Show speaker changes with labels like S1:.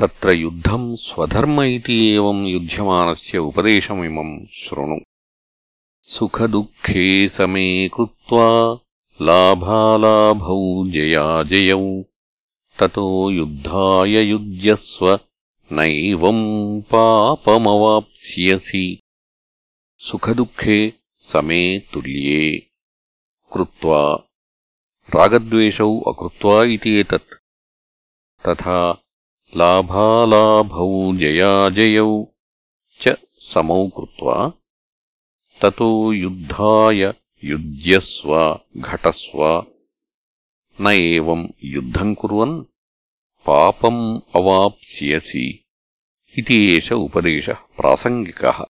S1: तत्र युद्धम् स्वधर्म इति एवम् युध्यमानस्य उपदेशमिमम् शृणु। सुखदुःखे समे कृत्वा लाभालाभौ जयाजयौ ततो युद्धाय युज्यस्व नैवम् पापमवाप्स्यसि। सुखदुःखे समे तुल्ये कृत्वा रागद्वेषौ अकृत्वा इति एतत्। तथा लाभालाभौ जयाजयौ च समौ कृत्वा ततो युद्धाय युज्यस्व घटस्व न एवम् युद्धम् कुर्वन् पापम् अवाप्स्यसि इति एष उपदेशः प्रासङ्गिकः